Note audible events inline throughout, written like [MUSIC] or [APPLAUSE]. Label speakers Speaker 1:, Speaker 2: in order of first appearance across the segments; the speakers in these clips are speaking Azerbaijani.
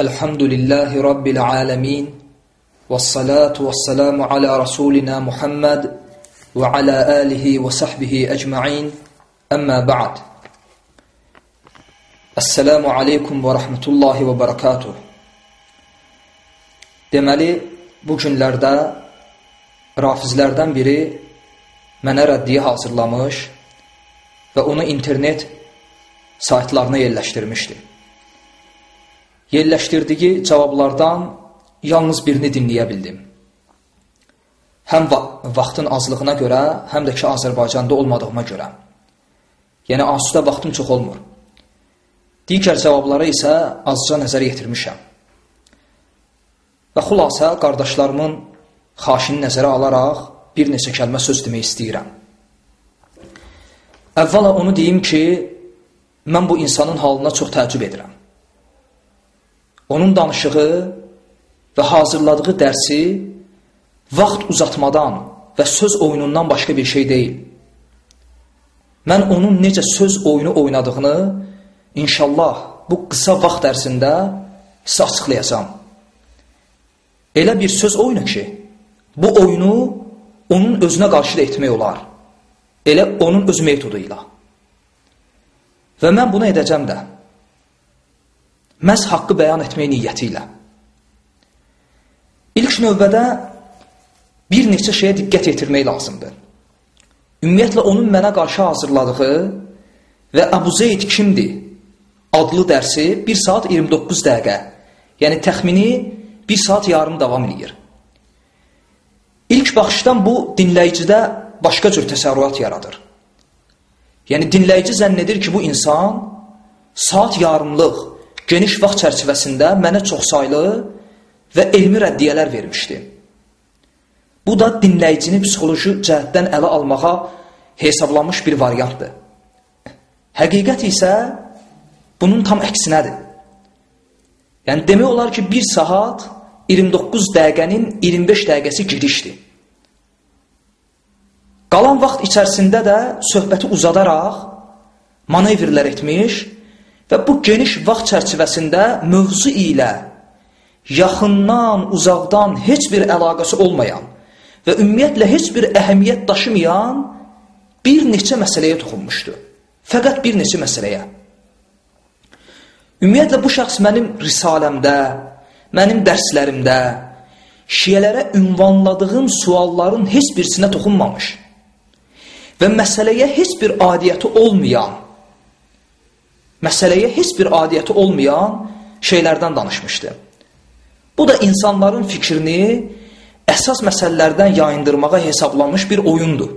Speaker 1: الحمد لله رب العالمين والصلاة والسلام على رسولنا محمد وعلى آله وصحبه أجمعين أما بعد السلام عليكم ورحمة الله وبركاته Deməli, bu günlərdə rafizlərdən biri mənə rəddiyə hazırlamış və onu internet saytlarına yerləşdirmişdi. Yerləşdirdiyi cavablardan yalnız birini dinləyə bildim. Həm va vaxtın azlığına görə, həm də ki, Azərbaycanda olmadığıma görə. Yəni, asudə vaxtım çox olmur. Digər cavablara isə azca nəzər yetirmişəm. Və xülasə, qardaşlarımın xaşini nəzərə alaraq bir neçə kəlmə söz demək istəyirəm. Əvvəla onu deyim ki, mən bu insanın halına çox təəccüb edirəm. Onun danışığı və hazırladığı dərsi vaxt uzatmadan və söz oyunundan başqa bir şey deyil. Mən onun necə söz oyunu oynadığını inşallah bu qısa vaxt dərsində sizə açıqlayacağam. Elə bir söz oyunu ki, bu oyunu onun özünə qarşı da etmək olar. Elə onun öz metodu ilə. Və mən bunu edəcəm də. Məhz haqqı bəyan etmək niyyəti ilə. İlk növbədə bir neçə şeyə diqqət yetirmək lazımdır. Ümumiyyətlə, onun mənə qarşı hazırladığı və Əbu Zeyd kimdir adlı dərsi 1 saat 29 dəqiqə, yəni təxmini 1 saat yarım davam edir. İlk baxışdan bu dinləyicidə başqa cür təsərrüat yaradır. Yəni dinləyici zənn edir ki, bu insan saat yarımlıq geniş vaxt çərçivəsində mənə çoxsaylı və elmi rəddiyələr vermişdi. Bu da dinləyicini psixoloji cəhətdən ələ almağa hesablanmış bir variantdır. Həqiqət isə bunun tam əksinədir. Yəni demək olar ki, 1 saat 29 dəqiqənin 25 dəqiqəsi girişdir. Qalan vaxt içərisində də söhbəti uzadaraq manevrlər etmiş və bu geniş vaxt çərçivəsində mövzu ilə yaxından, uzaqdan heç bir əlaqəsi olmayan və ümumiyyətlə heç bir əhəmiyyət daşımayan bir neçə məsələyə toxunmuşdu. Fəqət bir neçə məsələyə. Ümumiyyətlə bu şəxs mənim risaləmdə, mənim dərslərimdə, şiyələrə ünvanladığım sualların heç birisinə toxunmamış və məsələyə heç bir adiyyəti olmayan, məsələyə heç bir adiyyəti olmayan şeylərdən danışmışdı. Bu da insanların fikrini əsas məsələlərdən yayındırmağa hesablanmış bir oyundur.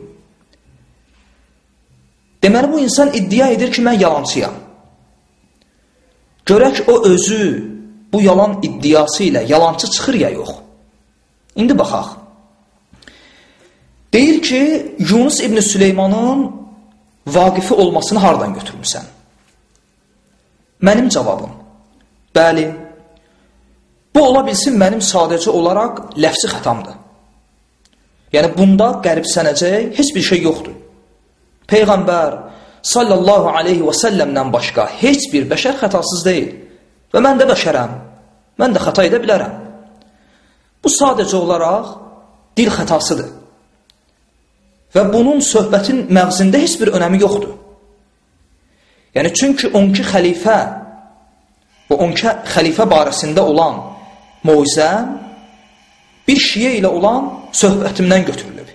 Speaker 1: Deməli, bu insan iddia edir ki, mən yalancıyam. Görək o özü bu yalan iddiası ilə yalancı çıxır ya yox. İndi baxaq. Deyir ki, Yunus İbn Süleymanın vaqifi olmasını hardan götürmüsən? Mənim cavabım, bəli, bu ola bilsin mənim sadəcə olaraq ləfsi xətamdır. Yəni, bunda qəribsənəcək heç bir şey yoxdur. Peyğəmbər sallallahu aleyhi və səlləmdən başqa heç bir bəşər xətasız deyil. Və mən də bəşərəm, mən də xəta edə bilərəm. Bu sadəcə olaraq dil xətasıdır. Və bunun söhbətin məğzində heç bir önəmi yoxdur. Yəni, çünki 12 xəlifə və 12 xəlifə barəsində olan moizə bir şiyə ilə olan söhbətimdən götürülür.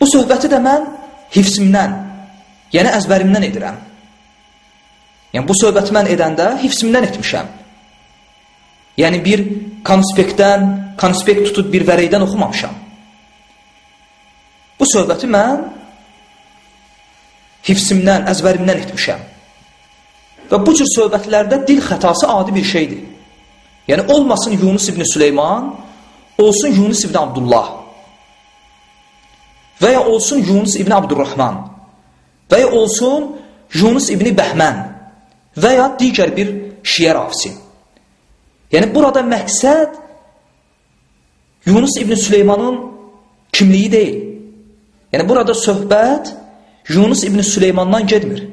Speaker 1: Bu söhbəti də mən hifsimdən, yəni əzbərimdən edirəm. Yəni, bu söhbəti mən edəndə hifsimdən etmişəm. Yəni, bir konspektdən, konspekt tutub bir vərəkdən oxumamışam. Bu söhbəti mən hifsimdən, əzbərimdən etmişəm. Və bu cür söhbətlərdə dil xətası adi bir şeydir. Yəni, olmasın Yunus ibn Süleyman, olsun Yunus ibn Abdullah və ya olsun Yunus ibn Abdurrahman və ya olsun Yunus ibn Bəhmən və ya digər bir şiyə rafisi. Yəni, burada məqsəd Yunus ibn Süleymanın kimliyi deyil. Yəni, burada söhbət Yunus ibn Süleymandan gedmir.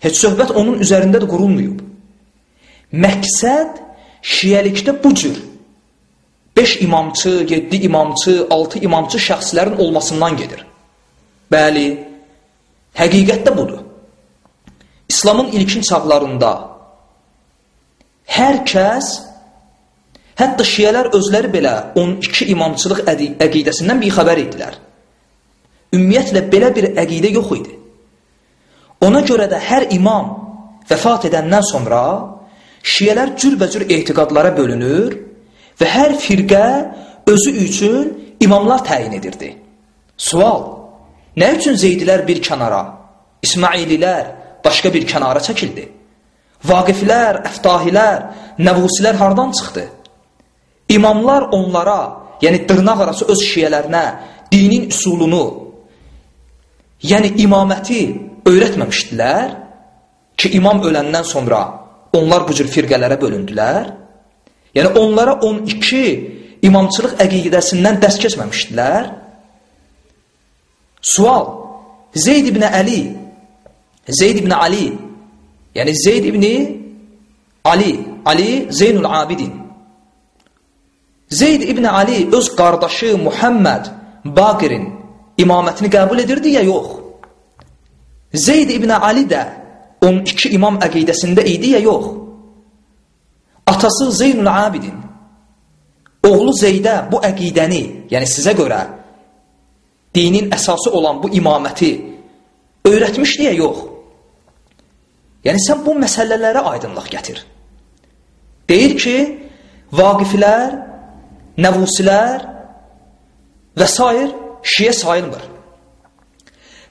Speaker 1: Heç söhbət onun üzərində də qurulmayıb. Məqsəd şiyəlikdə bu cür 5 imamçı, 7 imamçı, 6 imamçı şəxslərin olmasından gedir. Bəli, həqiqətdə budur. İslamın ilkin çağlarında hər kəs, hətta şiyələr özləri belə 12 imamçılıq əqidəsindən bir xəbər idilər. Ümumiyyətlə, belə bir əqidə yox idi. Ona görə də hər imam vəfat edəndən sonra şiyələr cürbəcür etiqadlara bölünür və hər firqə özü üçün imamlar təyin edirdi. Sual, nə üçün Zeydilər bir kənara, İsmaililər başqa bir kənara çəkildi? Vaqiflər, əftahilər, nəvusilər hardan çıxdı? İmamlar onlara, yəni dırnaq arası öz şiyələrinə dinin üsulunu, yəni imaməti öyrətməmişdilər ki, imam öləndən sonra onlar bu cür firqələrə bölündülər. Yəni onlara 12 imamçılıq əqidəsindən dəst keçməmişdilər. Sual, Zeyd ibn Əli, Zeyd ibn Ali, yəni Zeyd ibn Ali, Ali Zeynul Abidin. Zeyd ibn Ali öz qardaşı Muhammed Baqirin imamətini qəbul edirdi ya yox? Zeyd ibn Ali də 12 imam əqidəsində idi ya yox? Atası Zeynul Abidin oğlu Zeydə bu əqidəni, yəni sizə görə dinin əsası olan bu imaməti öyrətmişdi ya yox? Yəni sən bu məsələlərə aydınlıq gətir. Deyir ki, vaqiflər, nəvusilər və s. şiyə sayılmır.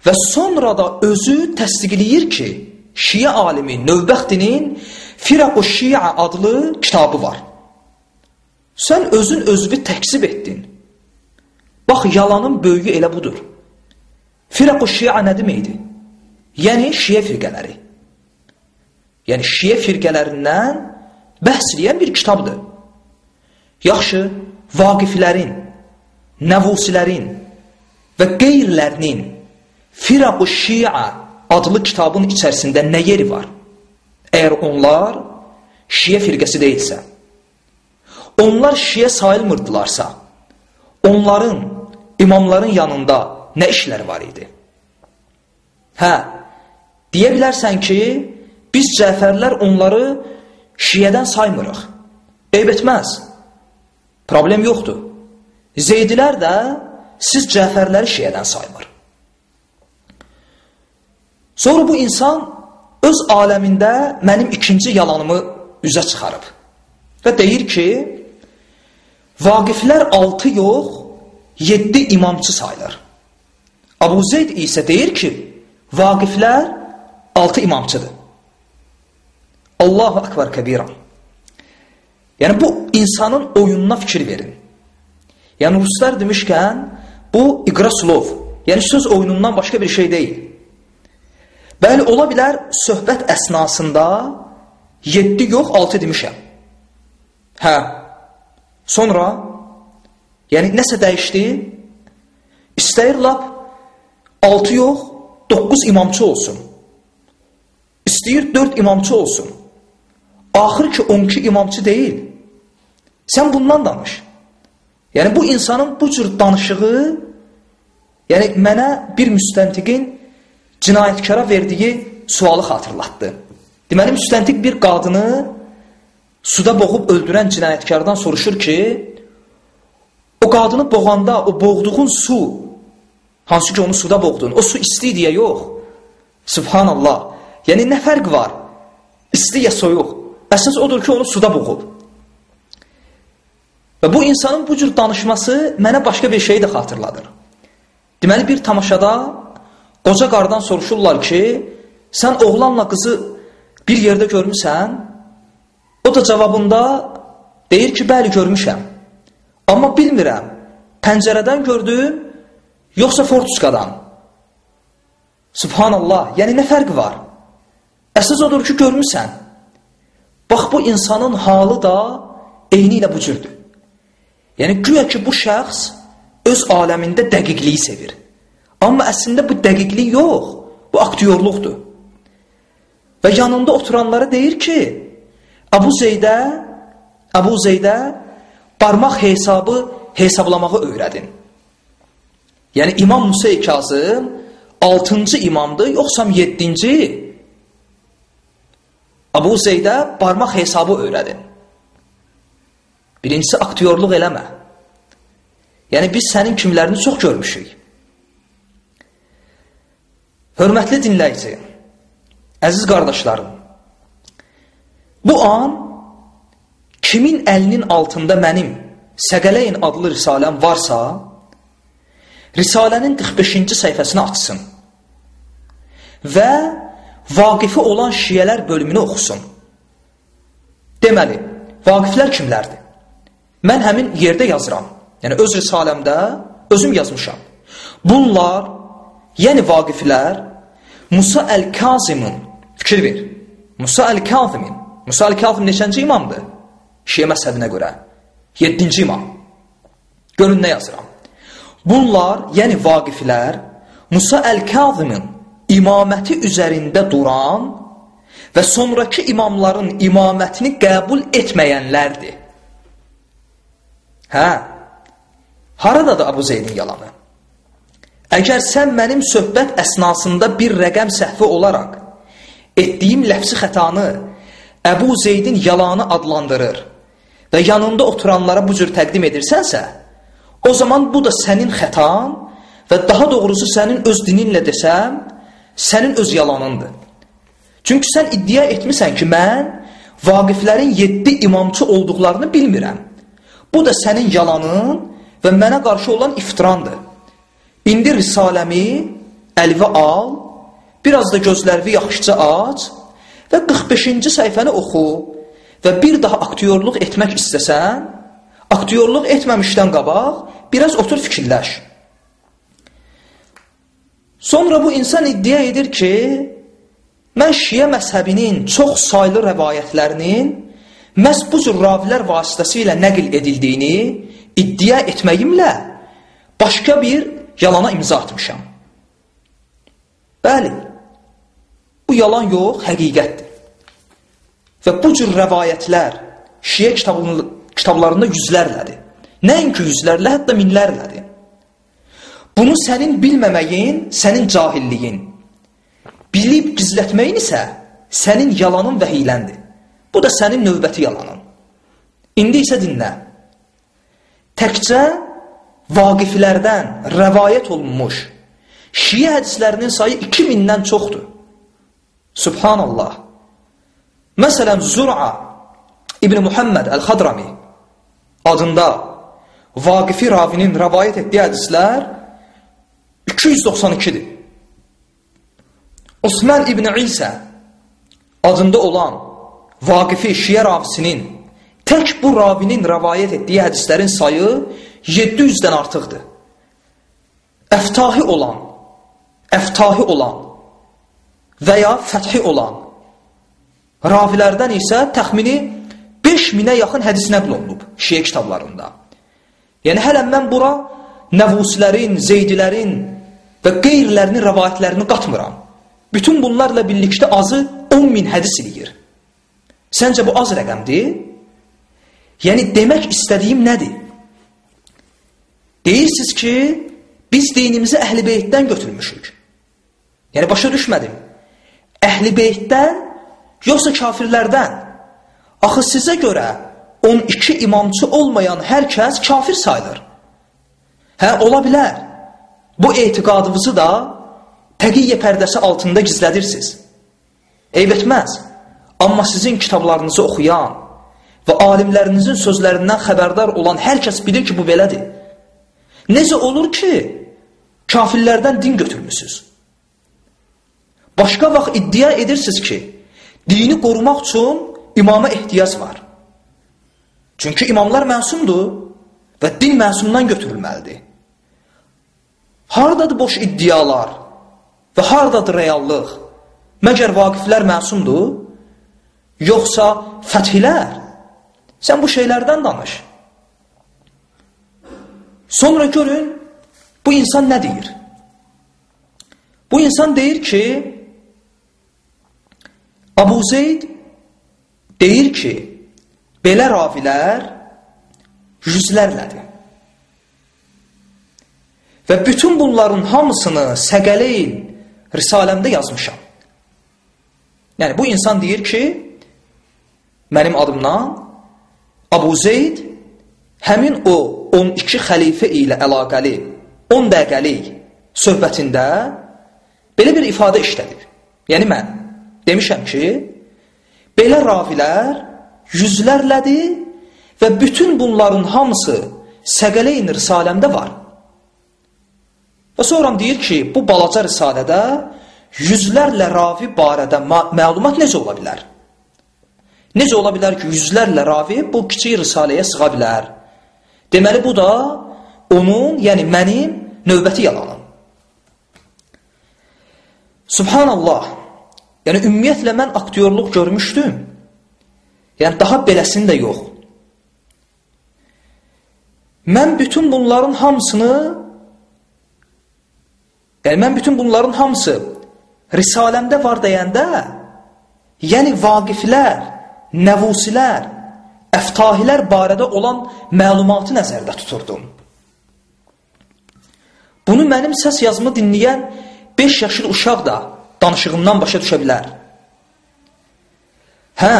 Speaker 1: Və sonra da özü təsdiqləyir ki, şiə alimi Növbəxtinin Firaqu Şiə adlı kitabı var. Sən özün özünü təksib etdin. Bax, yalanın böyüyü elə budur. Firaqu Şiə nə deməkdir? Yəni, şiə firqələri. Yəni, şiə firqələrindən bəhs edən bir kitabdır. Yaxşı, vaqiflərin, nəvusilərin və qeyrilərinin Firaqu Şiə adlı kitabın içərisində nə yeri var? Əgər onlar şiə firqəsi deyilsə, onlar şiə sayılmırdılarsa, onların, imamların yanında nə işləri var idi? Hə, deyə bilərsən ki, biz cəfərlər onları şiədən saymırıq. Eyb etməz. Problem yoxdur. Zeydilər də siz cəfərləri şiədən saymır. Sonra bu insan öz aləmində mənim ikinci yalanımı üzə çıxarıb. Və deyir ki, vaqiflər altı yox, yeddi imamçı sayılır. Abu Zeyd isə deyir ki, vaqiflər altı imamçıdır. Allahu akbar kəbiran. Yəni, bu insanın oyununa fikir verin. Yəni, ruslar demişkən, bu iqra slov, yəni söz oyunundan başqa bir şey deyil. Bəli, ola bilər söhbət əsnasında 7 yox, 6 demişəm. Hə. Sonra yəni nəsə dəyişdi? İstəyir lap 6 yox, 9 imamçı olsun. İstəyir 4 imamçı olsun. Axır ki 12 imamçı deyil. Sən bundan danış. Yəni bu insanın bu cür danışığı yəni mənə bir müstəntiqin cinayətkara verdiyi sualı xatırlatdı. Deməli, müstəntiq bir qadını suda boğub öldürən cinayətkardan soruşur ki, o qadını boğanda o boğduğun su, hansı ki onu suda boğdun, o su isti deyə yox. Subhanallah. Yəni, nə fərq var? İsti ya soyuq. Əsas odur ki, onu suda boğub. Və bu insanın bu cür danışması mənə başqa bir şeyi də xatırladır. Deməli, bir tamaşada Qoca qardan soruşurlar ki, sən oğlanla qızı bir yerdə görmüsən? O da cavabında deyir ki, bəli görmüşəm. Amma bilmirəm, pəncərədən gördüm, yoxsa fortuskadan. Subhanallah, yəni nə fərq var? Əsas odur ki, görmüsən. Bax, bu insanın halı da eyni ilə bu cürdür. Yəni, güya ki, bu şəxs öz aləmində dəqiqliyi sevir. Amma əslində bu dəqiqlik yox, bu aktyorluqdur. Və yanında oturanlara deyir ki, Əbu Zeydə Əbu Zeydə barmaq hesabı hesablamağı öyrədin. Yəni İmam Musa Kazım 6-cı imamdır, yoxsa 7-ci? Əbu Zeydə barmaq hesabı öyrədin. Birincisi aktyorluq eləmə. Yəni biz sənin kimlərini çox görmüşük. Hörmətli dinləyici, əziz qardaşlarım, bu an kimin əlinin altında mənim Səqələyin adlı risaləm varsa, Risalənin 45-ci səhifəsini açsın və vaqifi olan şiyələr bölümünü oxusun. Deməli, vaqiflər kimlərdir? Mən həmin yerdə yazıram. Yəni, öz risaləmdə özüm yazmışam. Bunlar, yəni vaqiflər, Musa Əl-Kazimin, fikir ver, Musa Əl-Kazimin, Musa Əl-Kazim neçənci imamdır? Şiyə məzhəbinə görə. Yeddinci imam. Görün nə yazıram. Bunlar, yəni vaqiflər, Musa Əl-Kazimin imaməti üzərində duran və sonraki imamların imamətini qəbul etməyənlərdir. Hə, haradadır Abu Zeydin yalanı? Əgər sən mənim söhbət əsnasında bir rəqəm səhvi olaraq etdiyim ləfsi xətanı Əbu Zeydin yalanı adlandırır və yanında oturanlara bu cür təqdim edirsənsə, o zaman bu da sənin xətan və daha doğrusu sənin öz dininlə desəm, sənin öz yalanındır. Çünki sən iddia etmisən ki, mən vaqiflərin yeddi imamçı olduqlarını bilmirəm. Bu da sənin yalanın və mənə qarşı olan iftirandır. İndi risaləmi əlvə al, biraz da gözlərvi yaxşıca aç və 45-ci səhifəni oxu və bir daha aktyorluq etmək istəsən, aktyorluq etməmişdən qabaq biraz otur fikirləş. Sonra bu insan iddia edir ki, mən şiə məzhəbinin çox saylı rəvayətlərinin məhz bu cür ravilər vasitəsilə nəql edildiyini iddia etməyimlə başqa bir yalana imza atmışam. Bəli, bu yalan yox, həqiqətdir. Və bu cür rəvayətlər şiə kitablarında yüzlərlədir. Nəinki yüzlərlə, hətta minlərlədir. Bunu sənin bilməməyin, sənin cahilliyin. Bilib gizlətməyin isə sənin yalanın və hiləndir. Bu da sənin növbəti yalanın. İndi isə dinlə. Təkcə vaqiflərdən rəvayət olunmuş şiə hədislərinin sayı 2000-dən çoxdur. Subhanallah. Məsələn, Zura İbn Muhammed Əl-Xadrami adında vaqifi ravinin rəvayət etdiyi hədislər 292-dir. Osman İbn İsə adında olan vaqifi şiə ravisinin tək bu ravinin rəvayət etdiyi hədislərin sayı 700-dən artıqdır. Əftahi olan, əftahi olan və ya fəthi olan ravilərdən isə təxmini 5000-ə yaxın hədis nəql olunub şiə kitablarında. Yəni, hələ mən bura nəvusilərin, zeydilərin, və qeyrilərinin rəvayətlərini qatmıram. Bütün bunlarla birlikdə azı 10 min hədis eləyir. Səncə bu az rəqəmdir? Yəni, demək istədiyim nədir? Deyirsiniz ki, biz dinimizi əhl-i beytdən götürmüşük. Yəni, başa düşmədim. Əhl-i beytdən, yoxsa kafirlərdən? Axı sizə görə 12 imamçı olmayan hər kəs kafir sayılır. Hə, ola bilər. Bu etiqadınızı da təqiyyə pərdəsi altında gizlədirsiniz. Eyb etməz. Amma sizin kitablarınızı oxuyan və alimlərinizin sözlərindən xəbərdar olan hər kəs bilir ki, bu belədir. Necə olur ki, kafirlərdən din götürmüsünüz? Başqa vaxt iddia edirsiniz ki, dini qorumaq üçün imama ehtiyac var. Çünki imamlar məsumdur və din məsumdan götürülməlidir. Hardadır boş iddialar və hardadır reallıq? Məgər vaqiflər məsumdur? Yoxsa fəthilər? Sən bu şeylərdən danış. Sonra görün, bu insan nə deyir? Bu insan deyir ki, Abu Zeyd deyir ki, belə ravilər yüzlərlədir. Və bütün bunların hamısını Səqələyn Risaləmdə yazmışam. Yəni, bu insan deyir ki, mənim adımdan Abu Zeyd həmin o 12 xəlifə ilə əlaqəli 10 dəqiqəlik söhbətində belə bir ifadə işlədir. Yəni mən demişəm ki, belə ravilər yüzlərlədir və bütün bunların hamısı Səqələyn Risaləmdə var. Və sonra deyir ki, bu balaca risalədə yüzlərlə ravi barədə məlumat necə ola bilər? Necə ola bilər ki, yüzlərlə ravi bu kiçik risaləyə sığa bilər? Deməli, bu da onun, yəni mənim növbəti yalanım. Subhanallah, yəni ümumiyyətlə mən aktyorluq görmüşdüm. Yəni daha beləsini də yox. Mən bütün bunların hamısını, yəni mən bütün bunların hamısı Risaləmdə var deyəndə, yəni vaqiflər, nəvusilər, əftahilər barədə olan məlumatı nəzərdə tuturdum. Bunu mənim səs yazımı dinləyən 5 yaşlı uşaq da danışığımdan başa düşə bilər. Hə,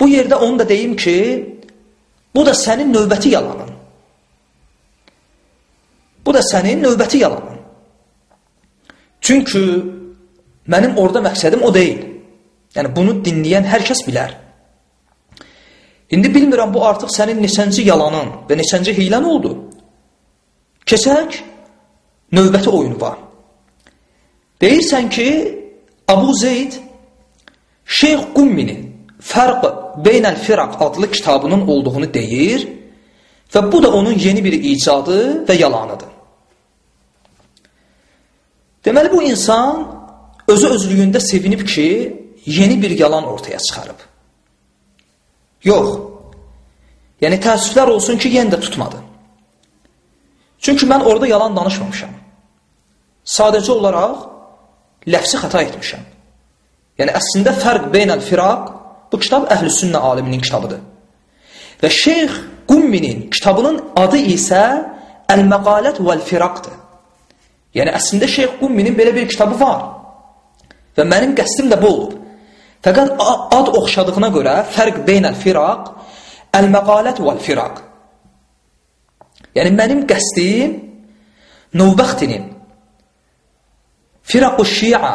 Speaker 1: bu yerdə onu da deyim ki, bu da sənin növbəti yalanın. Bu da sənin növbəti yalanın. Çünki mənim orada məqsədim o deyil. Yəni, bunu dinləyən hər kəs bilər. İndi bilmirəm, bu artıq sənin neçənci yalanın və neçənci hilən oldu. Keçək növbəti oyunu var. Deyirsən ki, Abu Zeyd Şeyx Qumminin Fərq Beynəl Firaq adlı kitabının olduğunu deyir və bu da onun yeni bir icadı və yalanıdır. Deməli, bu insan özü özlüyündə sevinib ki, yeni bir yalan ortaya çıxarıb. Yox, yəni təəssüflər olsun ki, yenə də tutmadı. Çünki mən orada yalan danışmamışam. Sadəcə olaraq ləfsi xəta etmişəm. Yəni, əslində fərq beynəl firaq bu kitab əhl-i sünnə aliminin kitabıdır. Və Şeyx Qumminin kitabının adı isə Əl-Məqalət vəl-Firaqdır. Yəni, əslində Şeyx Qumminin belə bir kitabı var. Və mənim qəsdim də bu olub. Fəqət ad oxşadığına görə fərq beynəl firaq, əl-məqalət vəl-firaq. Yəni, mənim qəsdim Növbəxtinin Firaq-ı Şia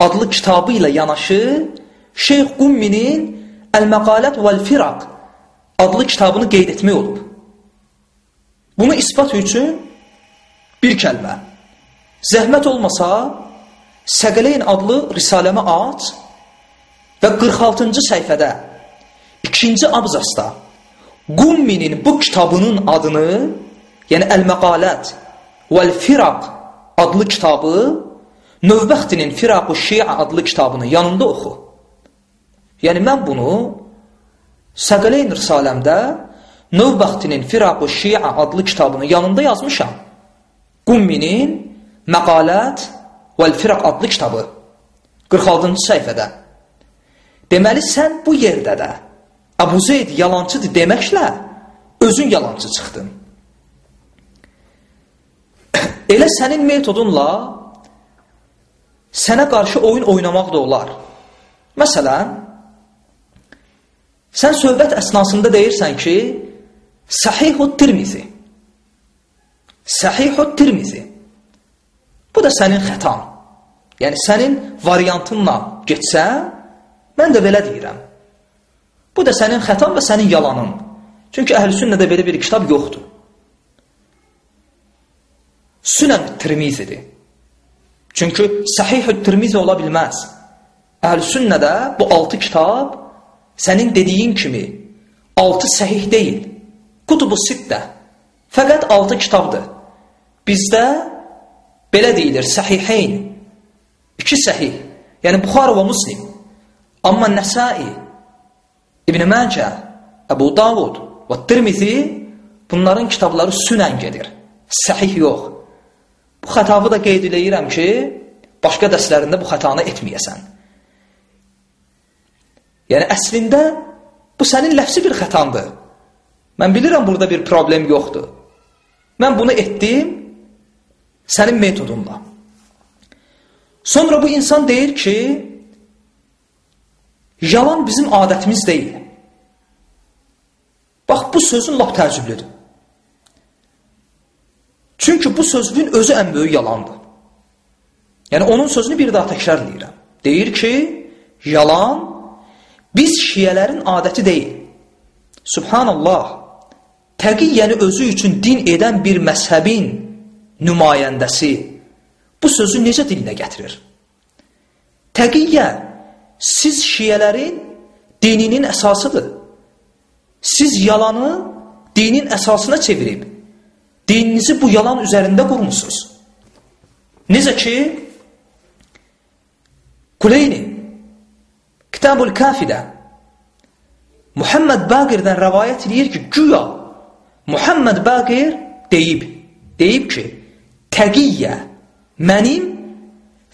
Speaker 1: adlı kitabı ilə yanaşı Şeyx Qumminin Əl-Məqalət vəl-Firaq adlı kitabını qeyd etmək olub. Bunu ispat üçün bir kəlmə. Zəhmət olmasa, Səqələyn adlı risaləmə aç və 46-cı səhifədə ikinci abzasda Qumminin bu kitabının adını, yəni Əl-Məqalət vəl-Firaq adlı kitabı Növbəxtinin Firaq-ı Şia adlı kitabını yanında oxu. Yəni mən bunu Səqələyn risaləmdə Növbəxtinin Firaq-ı Şia adlı kitabını yanında yazmışam. Qumminin Məqalət vəl-Firaq adlı kitabı 46-cı səhifədə. Deməli, sən bu yerdə də Əbu Zeyd yalancıdır deməklə özün yalancı çıxdın. [COUGHS] Elə sənin metodunla sənə qarşı oyun oynamaq da olar. Məsələn, sən söhbət əsnasında deyirsən ki, Səhihud Tirmizi. Səhihud Tirmizi. Bu da sənin xətan. Yəni, sənin variantınla getsən, mən də belə deyirəm. Bu da sənin xətan və sənin yalanın. Çünki əhl-i sünnədə belə bir kitab yoxdur. Sünən Tirmizidir. Çünki səhih-ü Tirmizi ola bilməz. Əhl-i sünnədə bu altı kitab sənin dediyin kimi altı səhih deyil. Kutubu sittə. Fəqət altı kitabdır. Bizdə Belə deyilir, səhiheyn, iki səhih, yəni Buxar və Muslim. Amma Nəsai, İbn-i Məcə, Əbu Davud və Tirmizi bunların kitabları sünən gedir, səhih yox. Bu xətavı da qeyd edəyirəm ki, başqa dərslərində bu xətanı etməyəsən. Yəni əslində bu sənin ləfsi bir xətandır. Mən bilirəm burada bir problem yoxdur. Mən bunu etdim sənin metodunla. Sonra bu insan deyir ki, yalan bizim adətimiz deyil. Bax, bu sözün lap təəccüblüdür. Çünki bu sözün özü ən böyük yalandır. Yəni, onun sözünü bir daha təkrar edirəm. Deyir ki, yalan biz şiyələrin adəti deyil. Subhanallah, təqiyyəni özü üçün din edən bir məzhəbin nümayəndəsi bu sözü necə dilinə gətirir? Təqiyyə siz şiyələrin dininin əsasıdır. Siz yalanı dinin əsasına çevirib, dininizi bu yalan üzərində qurmusunuz. Necə ki, Kuleyni Kitabul Kafidə Muhammed Baqirdən rəvayət edir ki, güya Muhammed Baqir deyib, deyib ki, təqiyyə mənim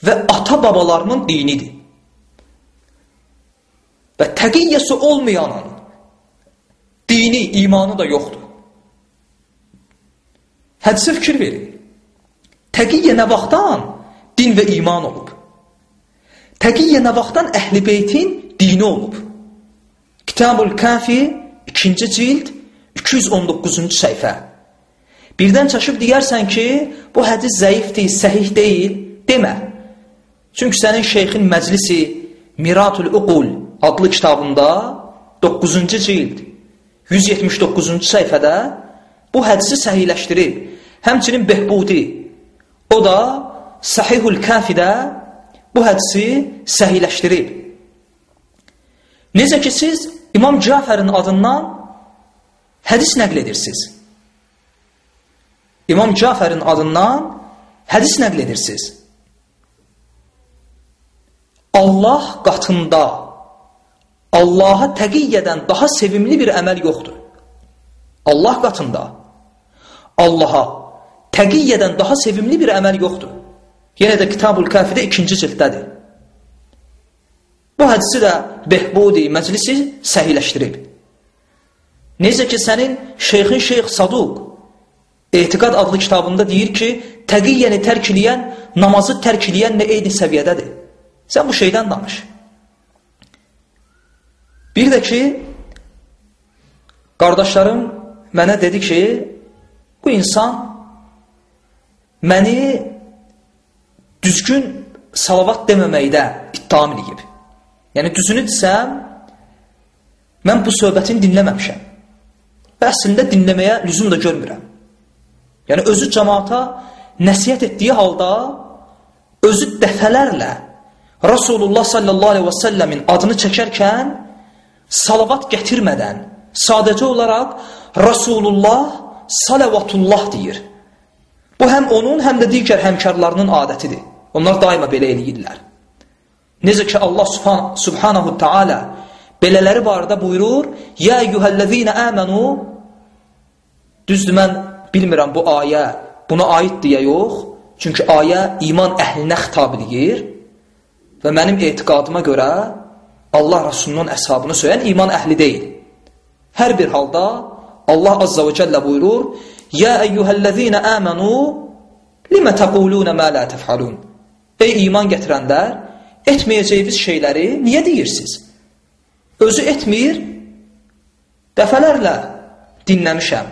Speaker 1: və ata-babalarımın dinidir. Və təqiyyəsi olmayanın dini, imanı da yoxdur. Hədisə fikir verin. Təqiyyə nə vaxtdan din və iman olub? Təqiyyə nə vaxtdan əhl-i beytin dini olub? Kitabul Kafi 2-ci cild 219-cu səhifə. Birdən çaşıb deyərsən ki, bu hədis zəifdir, səhih deyil, demə. Çünki sənin şeyxin məclisi Miratul Uqul adlı kitabında 9-cu cild 179-cu səhifədə bu hədisi səhiləşdirib. Həmçinin Behbudi, o da Sahihul Kafidə bu hədisi səhiləşdirib. Necə ki, siz İmam Cafərin adından hədis nəql edirsiniz. İmam Cafərin adından hədis nəql edirsiniz. Allah qatında Allaha təqiyyədən daha sevimli bir əməl yoxdur. Allah qatında Allaha təqiyyədən daha sevimli bir əməl yoxdur. Yenə də Kitabul Kafidə ikinci cilddədir. Bu hədisi də Behbudi məclisi səhiləşdirib. Necə ki, sənin şeyxin Şeyx Saduq Etiqad adlı kitabında deyir ki, təqiyyəni tərk eləyən, namazı tərk eləyənlə eyni səviyyədədir. Sən bu şeydən danış. Bir də ki, qardaşlarım mənə dedi ki, bu insan məni düzgün salavat deməməkdə ittiham edib. Yəni, düzünü desəm, mən bu söhbətini dinləməmişəm. Və əslində dinləməyə lüzum da görmürəm. Yəni, özü cəmaata nəsiyyət etdiyi halda, özü dəfələrlə Rasulullah sallallahu aleyhi və səlləmin adını çəkərkən, salavat gətirmədən, sadəcə olaraq Rasulullah salavatullah deyir. Bu həm onun, həm də digər həmkarlarının adətidir. Onlar daima belə eləyirlər. Necə ki Allah subhan subhanahu taala belələri barədə buyurur: "Ya eyyuhellezina amanu" Düzdür mən bilmirəm bu ayə buna aid deyə yox. Çünki ayə iman əhlinə xitab edir və mənim etiqadıma görə Allah Rasulunun əshabını söyən iman əhli deyil. Hər bir halda Allah Azza və Cəllə buyurur: "Ya eyyuhellezina amanu limə təquluna ma la təf'alun?" Ey iman gətirənlər, etməyəcəyiniz şeyləri niyə deyirsiniz? Özü etmir, dəfələrlə dinləmişəm.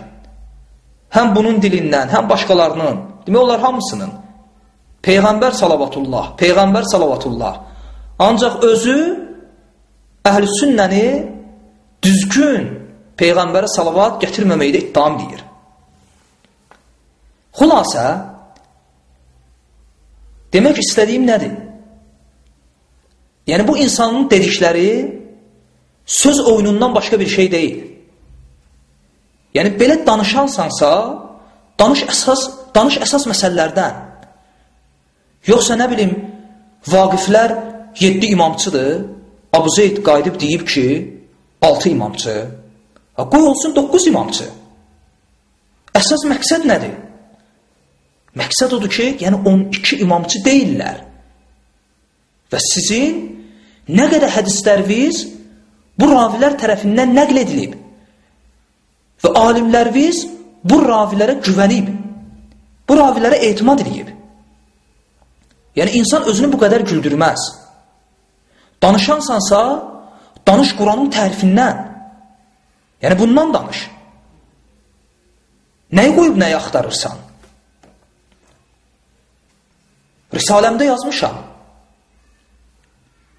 Speaker 1: Həm bunun dilindən, həm başqalarının, demək olar hamısının. Peyğəmbər salavatullah, Peyğəmbər salavatullah. Ancaq özü əhl-i sünnəni düzgün Peyğəmbərə salavat gətirməməkdə ittiham deyir. Xülasə, Demək istədiyim nədir? Yəni, bu insanın dedikləri söz oyunundan başqa bir şey deyil. Yəni, belə danışansansa, danış əsas, danış əsas məsələlərdən. Yoxsa nə bilim, vaqiflər 7 imamçıdır, Abu Zeyd qayıdıb deyib ki, 6 imamçı. Qoy olsun 9 imamçı. Əsas məqsəd nədir? Məqsəd odur ki, yəni 12 imamçı deyillər. Və sizin nə qədər hədisləriniz bu ravilər tərəfindən nəql edilib. Və alimlərimiz bu ravilərə güvənib. Bu ravilərə etimad edib. Yəni, insan özünü bu qədər güldürməz. Danışansansa, danış Quranın tərifindən. Yəni, bundan danış. Nəyi qoyub nəyi axtarırsan? Risaləmdə yazmışam.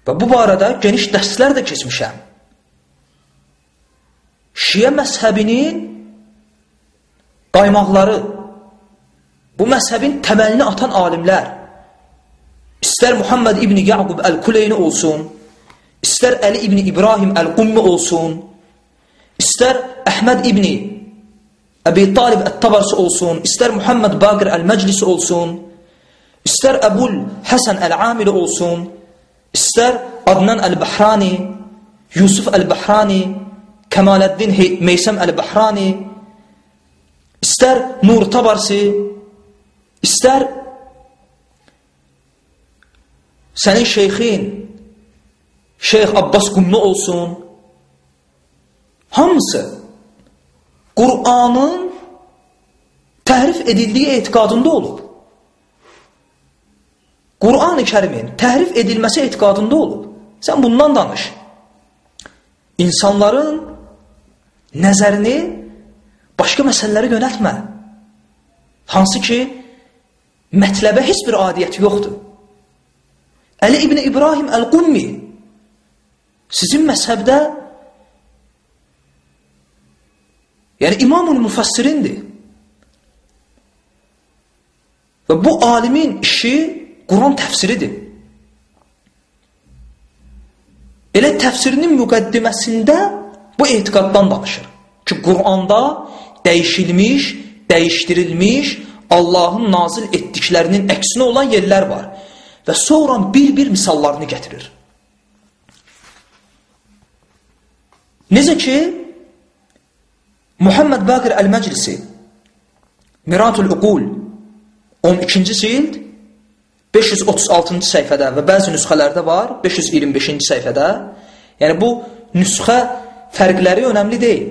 Speaker 1: Və bu barədə geniş dərslər də keçmişəm. Şiə məzhəbinin qaymaqları, bu məzhəbin təməlini atan alimlər, istər Muhammed İbni Yaqub Əl-Kuleyni olsun, istər Əli İbni İbrahim Əl-Qummi olsun, istər Əhməd İbni Əbi Talib Ət-Tabarsı olsun, istər Muhammed Baqir Əl-Məclisi olsun, istər Əbul Həsən Əl-Amili olsun, istər Adnan Əl-Bəhrani, Yusuf Əl-Bəhrani, Kəmaləddin Meysəm Əl-Bəhrani, istər Nur Tabarsi, istər sənin şeyxin Şeyx Abbas Qumlu olsun, hamısı Qur'anın təhrif edildiyi etiqadında olub. Qur'an-ı kərimin təhrif edilməsi etiqadında olub. Sən bundan danış. İnsanların nəzərini başqa məsələlərə yönətmə. Hansı ki, mətləbə heç bir adiyyəti yoxdur. Əli İbni İbrahim Əl-Qummi sizin məzhəbdə yəni İmamul Müfəssirindir. Və bu alimin işi Quran təfsiridir. Elə təfsirinin müqəddiməsində bu etiqaddan danışır. Ki, Quranda dəyişilmiş, dəyişdirilmiş, Allahın nazil etdiklərinin əksinə olan yerlər var. Və sonra bir-bir misallarını gətirir. Necə ki, Muhammed Baqir Əl-Məclisi Miratul Uqul 12-ci cild 536-cı səhifədə və bəzi nüsxələrdə var, 525-ci səhifədə. Yəni, bu nüsxə fərqləri önəmli deyil.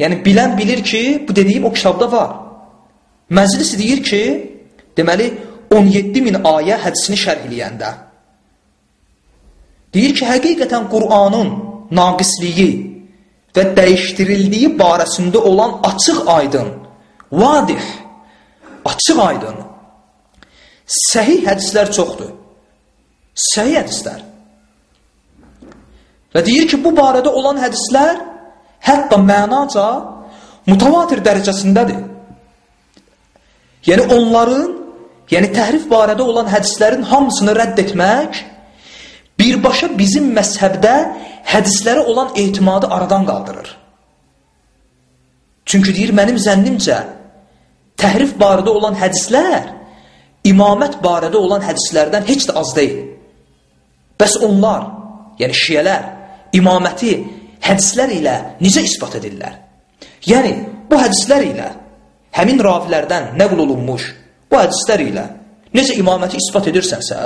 Speaker 1: Yəni, bilən bilir ki, bu dediyim o kitabda var. Məclis deyir ki, deməli, 17 min ayə hədisini şərh eləyəndə. Deyir ki, həqiqətən Qur'anın naqisliyi və dəyişdirildiyi barəsində olan açıq aydın, vadih, açıq aydın, Səhih hədislər çoxdur. Səhih hədislər. Və deyir ki, bu barədə olan hədislər hətta mənaca mutavatir dərəcəsindədir. Yəni onların, yəni təhrif barədə olan hədislərin hamısını rədd etmək birbaşa bizim məzhəbdə hədislərə olan etimadı aradan qaldırır. Çünki deyir, mənim zənnimcə təhrif barədə olan hədislər imamət barədə olan hədislərdən heç də az deyil. Bəs onlar, yəni şiyələr, imaməti hədislər ilə necə ispat edirlər? Yəni, bu hədislər ilə həmin ravilərdən nəql olunmuş bu hədislər ilə necə imaməti ispat edirsənsə,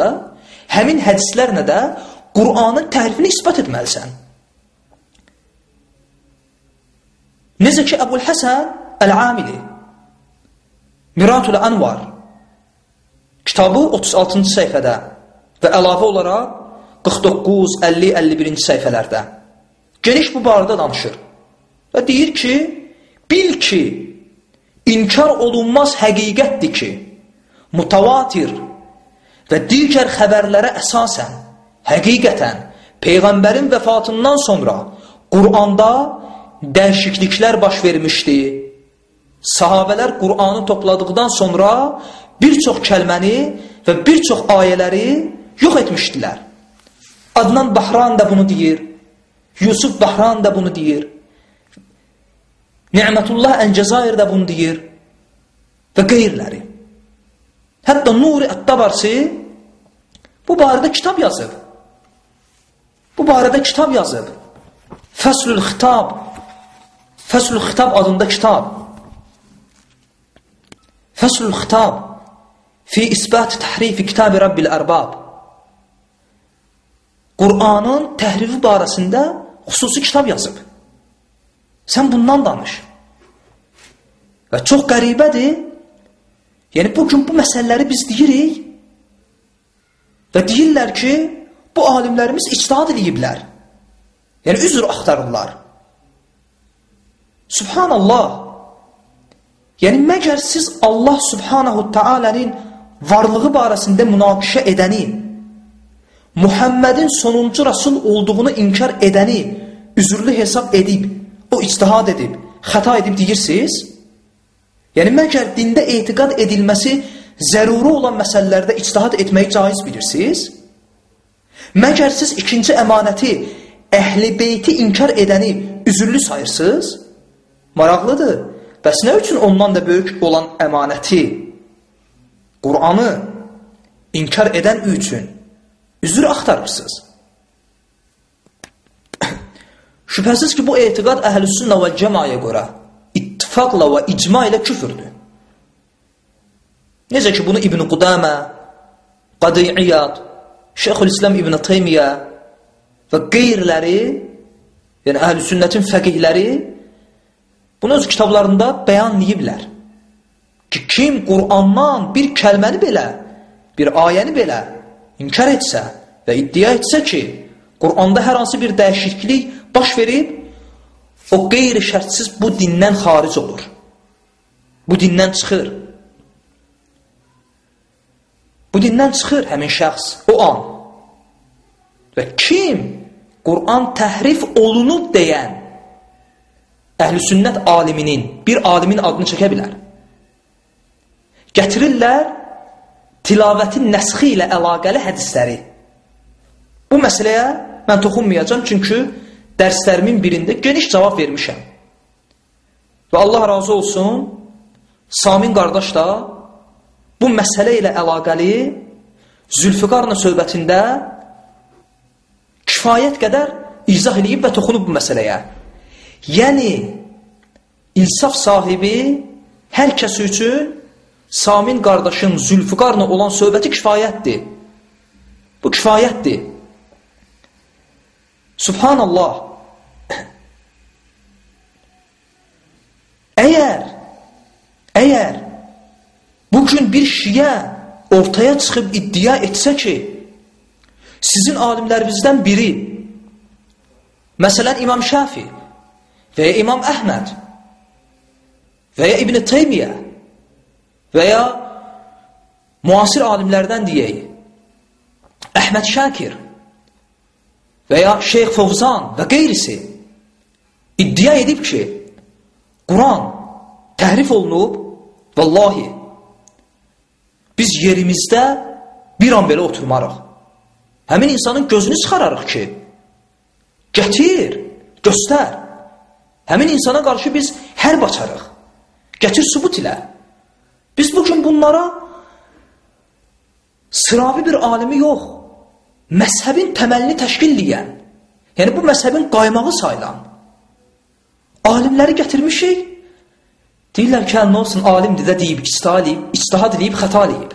Speaker 1: həmin hədislərlə də Qur'anın tərifini ispat etməlisən. Necə ki, Əbul Həsən Əl-Amili Miratul Anvar Kitabı 36-cı səhifədə və əlavə olaraq 49, 50, 51-ci səhifələrdə geniş bu barədə danışır. Və deyir ki, bil ki, inkar olunmaz həqiqətdir ki, mutavatir və digər xəbərlərə əsasən, həqiqətən, Peyğəmbərin vəfatından sonra Quranda dəyişikliklər baş vermişdi. Sahabələr Qur'anı topladıqdan sonra bir çox kəlməni və bir çox ayələri yox etmişdilər. Adnan Bahran da bunu deyir. Yusuf Bahran da bunu deyir. Ni'mətullah Əl-Cəzair də bunu deyir. Və qeyrləri. Hətta Nuri Ət-Tabarsi bu barədə kitab yazıb. Bu barədə kitab yazıb. Fəslül Xitab Fəslül Xitab adında kitab. Fəslül Xitab fi isbat təhrifi kitab-ı Rabbil Ərbab. Qur'anın təhrifi barəsində xüsusi kitab yazıb. Sən bundan danış. Və çox qəribədir. Yəni, bugün bu məsələləri biz deyirik və deyirlər ki, bu alimlərimiz içtihad ediblər. Yəni, üzr axtarırlar. Subhanallah. Yəni, məgər siz Allah subhanahu ta'alənin varlığı barəsində münaqişə edəni, Muhammedin sonuncu Rasul olduğunu inkar edəni üzürlü hesab edib, o ictihad edib, xəta edib deyirsiniz? Yəni, məgər dində etiqad edilməsi zəruri olan məsələlərdə ictihad etməyi caiz bilirsiniz? Məgər siz ikinci əmanəti, əhli beyti inkar edəni üzürlü sayırsınız? Maraqlıdır. Bəs nə üçün ondan da böyük olan əmanəti, Qur'anı inkar edən üçün üzr axtarırsınız? [COUGHS] Şübhəsiz ki, bu etiqad əhl-sünnə və cəmaya görə ittifaqla və icma ilə küfürdür. Necə ki, bunu İbn-i Qudamə, Qadi'iyyad, Şeyxülislam İbn-i Teymiyyə və qeyriləri, yəni əhl-sünnətin fəqihləri Bunu öz kitablarında bəyanlayıblər. Ki, kim Qur'andan bir kəlməni belə, bir ayəni belə inkar etsə və iddia etsə ki, Qur'anda hər hansı bir dəyişiklik baş verib, o qeyri-şərtsiz bu dindən xaric olur. Bu dindən çıxır. Bu dindən çıxır həmin şəxs, o an. Və kim Qur'an təhrif olunub deyən əhl-i sünnət aliminin, bir alimin adını çəkə bilər. Gətirirlər tilavətin nəsxi ilə əlaqəli hədisləri. Bu məsələyə mən toxunmayacam, çünki dərslərimin birində geniş cavab vermişəm. Və Allah razı olsun, Samin qardaş da bu məsələ ilə əlaqəli Zülfüqarla söhbətində kifayət qədər izah edib və toxunub bu məsələyə. Yəni, insaf sahibi hər kəs üçün Samin qardaşın Zülfüqarla olan söhbəti kifayətdir. Bu kifayətdir. Subhanallah. Əgər, əgər bugün bir şiyə ortaya çıxıb iddia etsə ki, sizin alimlərinizdən biri, məsələn İmam Şafi, və ya İmam Əhməd və ya İbn-i Teymiyyə və ya müasir alimlərdən deyək, Əhməd Şakir və ya Şeyx Fovzan və qeyrisi iddia edib ki, Quran təhrif olunub, vallahi, biz yerimizdə bir an belə oturmarıq. Həmin insanın gözünü çıxararıq ki, gətir, göstər. Həmin insana qarşı biz hərb açarıq. Gətir sübut ilə. Biz bugün bunlara sıravi bir alimi yox, məzhəbin təməlini təşkil edən, yəni bu məzhəbin qaymağı sayılan alimləri gətirmişik. Deyirlər ki, nə olsun, alimdir də deyib, ictihad edib, ictihad edib, xəta edib.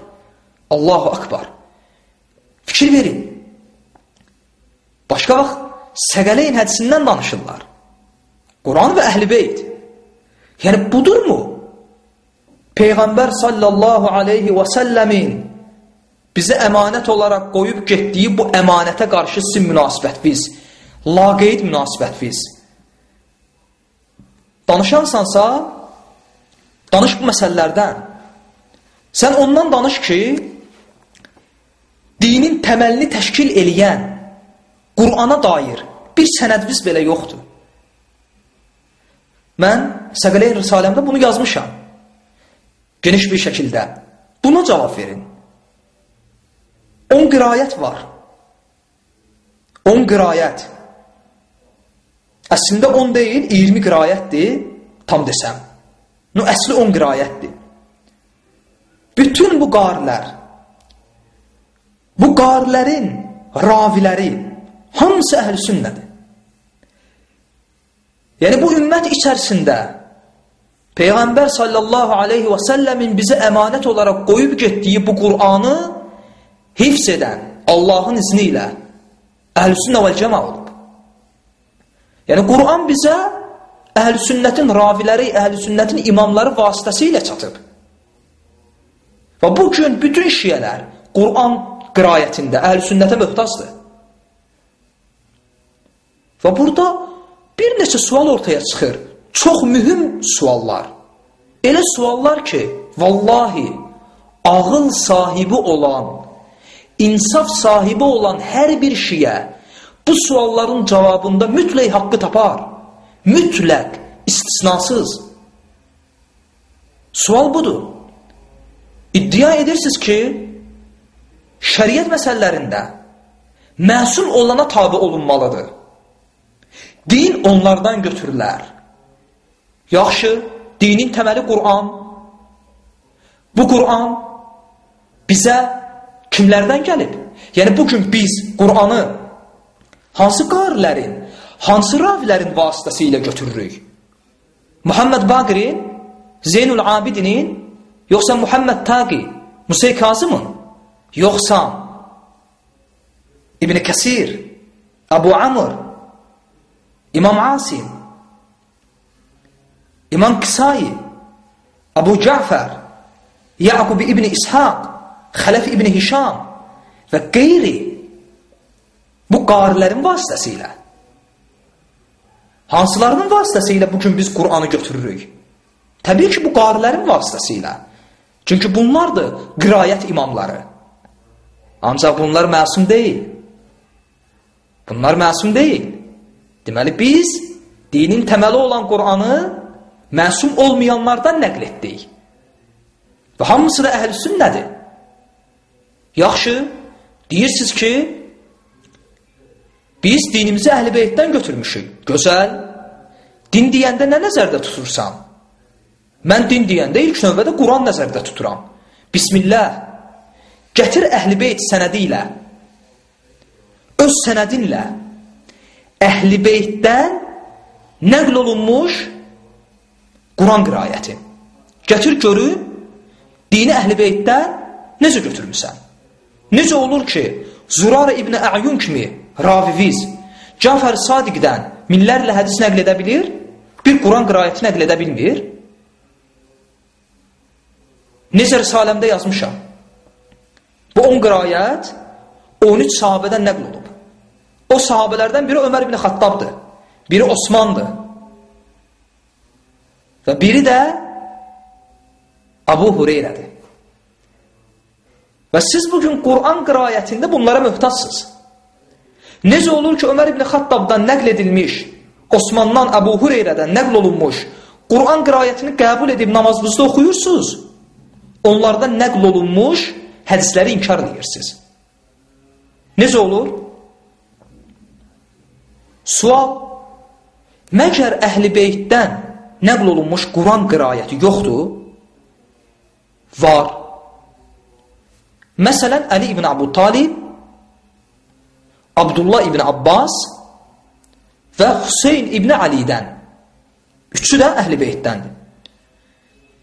Speaker 1: Allahu akbar. Fikir verin. Başqa vaxt Səqələyin hədisindən danışırlar. Quran və əhl-i beyt. Yəni budurmu? Peyğəmbər sallallahu aleyhi və səlləmin bizə əmanət olaraq qoyub getdiyi bu əmanətə qarşı sizin münasibətiniz, laqeyd münasibətiniz. Danışansansa, danış bu məsələlərdən. Sən ondan danış ki, dinin təməlini təşkil eləyən Qurana dair bir sənədimiz belə yoxdur. Mən Səqələy Risaləmdə bunu yazmışam. Geniş bir şəkildə. Buna cavab verin. 10 qirayət var. 10 qirayət. Əslində 10 deyil, 20 qirayətdir, tam desəm. No, əsli 10 qirayətdir. Bütün bu qarilər, bu qarilərin raviləri hamısı əhl-i sünnədir. Yəni bu ümmət içərisində Peyğəmbər sallallahu aleyhi və səlləmin bizə əmanət olaraq qoyub getdiyi bu Qur'anı hifz edən Allahın izni ilə əhl-sünnə vəl cəma olub. Yəni Quran bizə əhl-i sünnətin raviləri, əhl-i sünnətin imamları vasitəsilə çatıb. Və bu gün bütün şiyələr Quran qirayətində əhl-i sünnətə möhtazdır. Və burada bir neçə sual ortaya çıxır. Çox mühüm suallar. Elə suallar ki, vallahi ağıl sahibi olan, insaf sahibi olan hər bir şiyə bu sualların cavabında mütləq haqqı tapar. Mütləq, istisnasız. Sual budur. İddia edirsiniz ki, şəriət məsələlərində məsum olana tabi olunmalıdır. Din onlardan götürülər. Yaxşı, dinin təməli Quran. Bu Quran bizə kimlərdən gəlib? Yəni, bugün biz Quranı hansı qarilərin, hansı ravilərin vasitəsilə götürürük? Muhammed Baqirin, Zeynul Abidinin, yoxsa Muhammed Taqi, Musey Kazımın, yoxsa İbn Kəsir, Abu Amr, İmam Asim, İmam Kisai, Abu Ca'fər, Yaqub İbn İshaq, Xələf İbn Hişam və qeyri bu qarilərin vasitəsilə hansılarının vasitəsilə bugün biz Qur'anı götürürük? Təbii ki, bu qarilərin vasitəsilə. Çünki bunlardır qirayət imamları. Ancaq bunlar məsum deyil. Bunlar məsum deyil. Deməli, biz dinin təməli olan Qur'anı məsum olmayanlardan nəql etdik. Və hamısı da əhl-i sünnədir. Yaxşı, deyirsiniz ki, biz dinimizi əhl-i beytdən götürmüşük. Gözəl. Din deyəndə nə nəzərdə tutursan? Mən din deyəndə ilk növbədə Quran nəzərdə tuturam. Bismillah. Gətir əhl-i beyt sənədi ilə, öz sənədinlə, əhl-i beytdən nəql olunmuş Quran qirayəti. Gətir görüm, dini əhl-i beytdən necə götürmüsən? Necə olur ki, Zurara İbn Əyun kimi raviviz Cafər Sadiqdən minlərlə hədis nəql edə bilir, bir Quran qirayəti nəql edə bilmir? Necə Risaləmdə yazmışam. Bu 10 qirayət 13 sahabədən nəql olub. O sahabələrdən biri Ömər ibn Xattabdır, biri Osmandır və biri də Abu Hureyrədir. Və siz bugün Quran qirayətində bunlara möhtaçsınız. Necə olur ki, Ömər ibn Xattabdan nəql edilmiş, Osmandan, Əbu Hureyrədən nəql olunmuş, Quran qirayətini qəbul edib namazınızda oxuyursunuz, onlardan nəql olunmuş hədisləri inkar edirsiniz. Necə olur? Sual, məgər əhl-i beytdən nəql olunmuş Quran qirayəti yoxdur? Var. Məsələn, Əli ibn Abu Talib, Abdullah ibn Abbas və Hüseyin ibn Alidən. Üçü də əhl-i beytdəndir.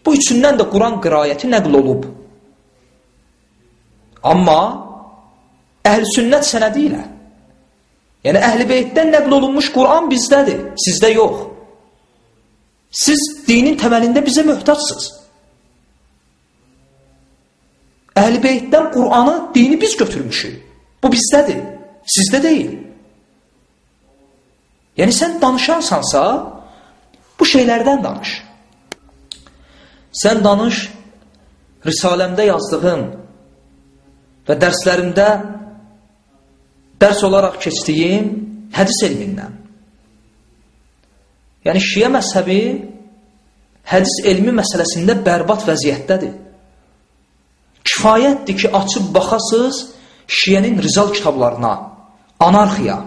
Speaker 1: Bu üçündən də Quran qirayəti nəql olub. Amma əhl-i sünnət sənədi ilə Yəni əhl-i beytdən nəql olunmuş Quran bizdədir, sizdə yox. Siz dinin təməlində bizə möhtaçsınız. Əhl-i beytdən Quranı, dini biz götürmüşük. Bu bizdədir, sizdə deyil. Yəni sən danışansansa, bu şeylərdən danış. Sən danış, Risaləmdə yazdığım və dərslərimdə dərs olaraq keçdiyim hədis elmindən. Yəni, şiə məzhəbi hədis elmi məsələsində bərbat vəziyyətdədir. Kifayətdir ki, açıb baxasız şiənin rizal kitablarına, anarxiya.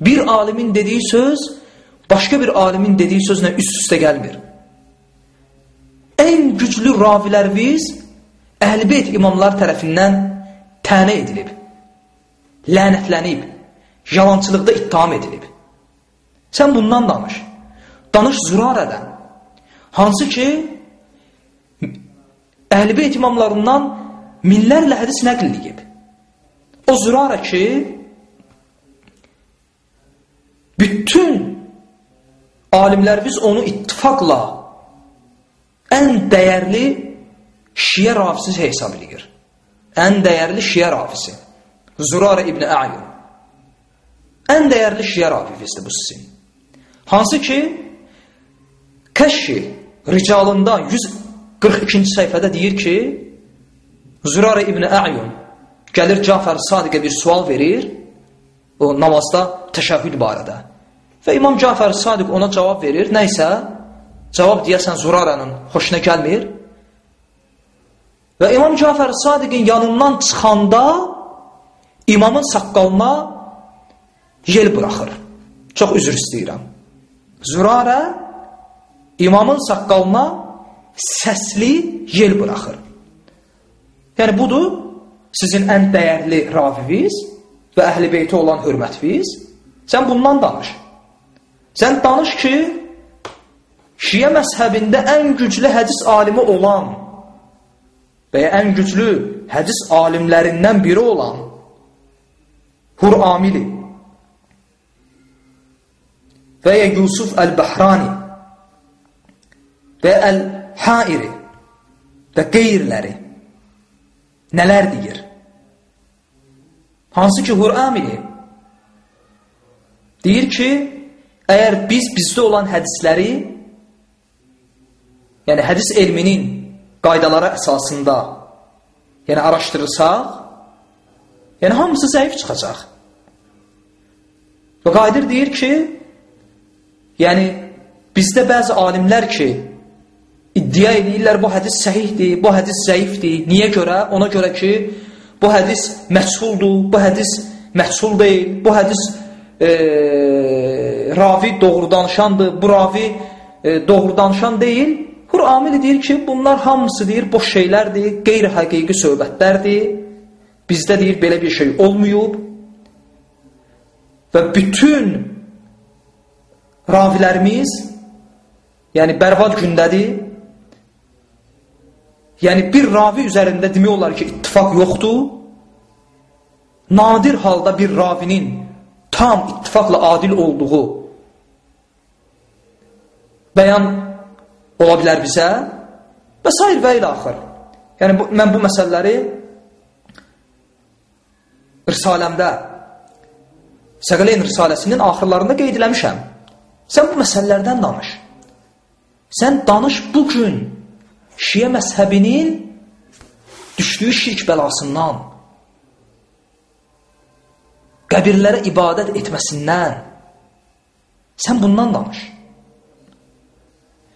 Speaker 1: Bir alimin dediyi söz, başqa bir alimin dediyi sözlə üst-üstə gəlmir. Ən güclü ravilərimiz əhl-beyt imamlar tərəfindən tənə edilib lənətlənib, yalançılıqda ittiham edilib. Sən bundan danış. Danış Zürarədən. Hansı ki, Əhl-i imamlarından minlərlə hədis nəql edib. O Zürarə ki, bütün alimlərimiz onu ittifaqla ən dəyərli şiə rafisi hesab edir. Ən dəyərli şiə rafisi. Zurara İbn A'yun. Ən dəyərli şiə rafisidir bu sizin. Hansı ki, Kəşşi ricalında 142-ci səhifədə deyir ki, Zürarə İbn A'yun gəlir Cafər Sadiqə bir sual verir, o namazda təşəhhüd barədə. Və İmam Cafər Sadiq ona cavab verir, nə isə cavab deyəsən Zurarənin xoşuna gəlmir. Və İmam Cafər Sadiqin yanından çıxanda imamın saqqalına yel buraxır. Çox üzr istəyirəm. Zürarə imamın saqqalına səsli yel buraxır. Yəni budur sizin ən dəyərli raviniz və əhl-i beyti olan hörmətiniz. Sən bundan danış. Sən danış ki, Şiə məzhəbində ən güclü hədis alimi olan və ya ən güclü hədis alimlərindən biri olan Hur Amili və ya Yusuf Əl-Bəhrani və Əl-Hairi və qeyriləri nələr deyir? Hansı ki, Hur'amili deyir ki, əgər biz bizdə olan hədisləri, yəni hədis elminin qaydaları əsasında yəni araşdırırsaq, yəni hamısı zəif çıxacaq. Və Qadir deyir ki, yəni bizdə bəzi alimlər ki, iddia edirlər bu hədis səhihdir, bu hədis zəifdir. Niyə görə? Ona görə ki, bu hədis məchuldur, bu hədis məchul deyil, bu hədis e, ravi doğru danışandır, bu ravi e, doğru danışan deyil. Qur'amil deyir ki, bunlar hamısı deyir boş şeylərdir, qeyri-həqiqi söhbətlərdir. Bizdə deyir belə bir şey olmayıb. Və bütün ravilərimiz yəni bərvad gündədir. Yəni bir ravi üzərində demək olar ki, ittifaq yoxdur. Nadir halda bir ravinin tam ittifaqla adil olduğu bəyan ola bilər bizə və s. və ilə axır. Yəni bu, mən bu məsələləri risaləmdə Səqələyn risaləsinin axırlarında qeyd eləmişəm. Sən bu məsələlərdən danış. Sən danış bu gün Şiə məzhəbinin düşdüyü şirk bəlasından, qəbirlərə ibadət etməsindən, sən bundan danış.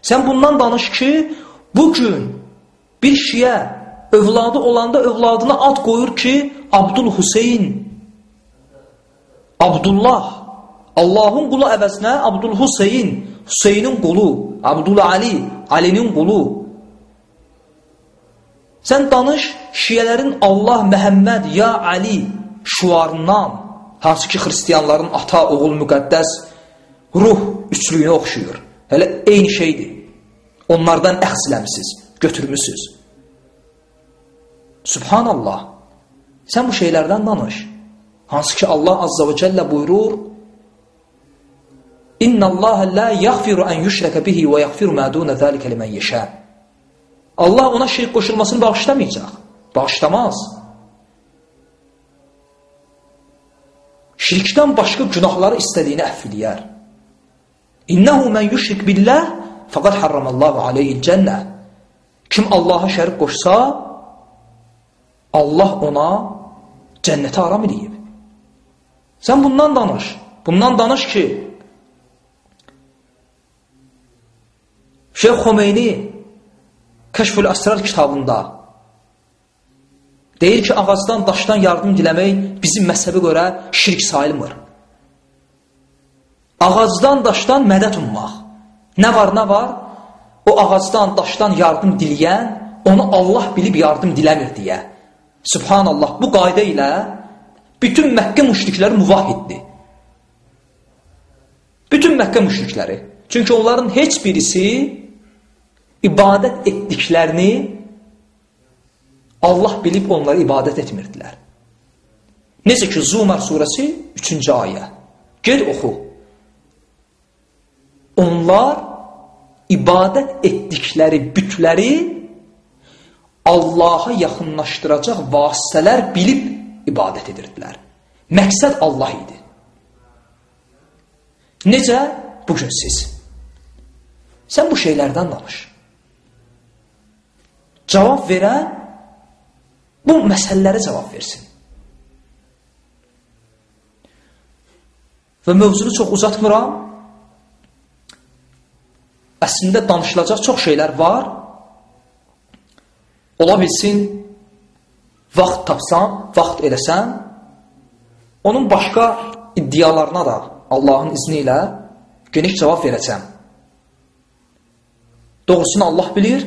Speaker 1: Sən bundan danış ki, bugün bir şiə övladı olanda övladına ad qoyur ki, Abdul Hüseyin, Abdullah, Allahın qulu əvəzinə Abdul Hüseyin, Hüseynin qulu, Abdul Ali, Alinin qulu, Sən danış şiyələrin Allah, Məhəmməd, Ya Ali şuarından, hansı ki, xristiyanların ata, oğul, müqəddəs ruh üçlüyünə oxşuyur. Hələ eyni şeydir. Onlardan əxsiləmsiz, götürmüsüz. Subhanallah. Sən bu şeylərdən danış. Hansı ki, Allah Azza və Cəllə buyurur, İnna Allah la yaghfiru an yushraka bihi və yaghfiru ma dun zalika limen yasha. Allah ona şirk qoşulmasını bağışlamayacaq. Bağışlamaz. Şirkdən başqa günahları istədiyini əff eləyər. İnnehu men yushrik billah faqad harramallahu alayhi'l cennə. Kim Allaha şərik qoşsa, Allah ona cənnəti haram eləyib. Sən bundan danış. Bundan danış ki, Şeyx Xomeyni Kəşfül Əsrar kitabında deyir ki, ağacdan, daşdan yardım diləmək bizim məzhəbə görə şirk sayılmır. Ağacdan, daşdan mədət ummaq. Nə var, nə var? O ağacdan, daşdan yardım diləyən, onu Allah bilib yardım diləmir deyə. Subhanallah, bu qayda ilə bütün Məkkə müşrikləri muvahiddir. Bütün Məkkə müşrikləri. Çünki onların heç birisi ibadət etdiklərini Allah bilib onları ibadət etmirdilər. Necə ki, Zumar surəsi 3-cü ayə. Ged oxu. onlar ibadət etdikləri bütləri Allaha yaxınlaşdıracaq vasitələr bilib ibadət edirdilər. Məqsəd Allah idi. Necə? Bugün siz. Sən bu şeylərdən danış. Cavab verən bu məsələlərə cavab versin. Və mövzunu çox uzatmıram. Əslində danışılacaq çox şeylər var. Ola bilsin, vaxt tapsam, vaxt eləsəm, onun başqa iddialarına da Allahın izni ilə geniş cavab verəcəm. Doğrusunu Allah bilir.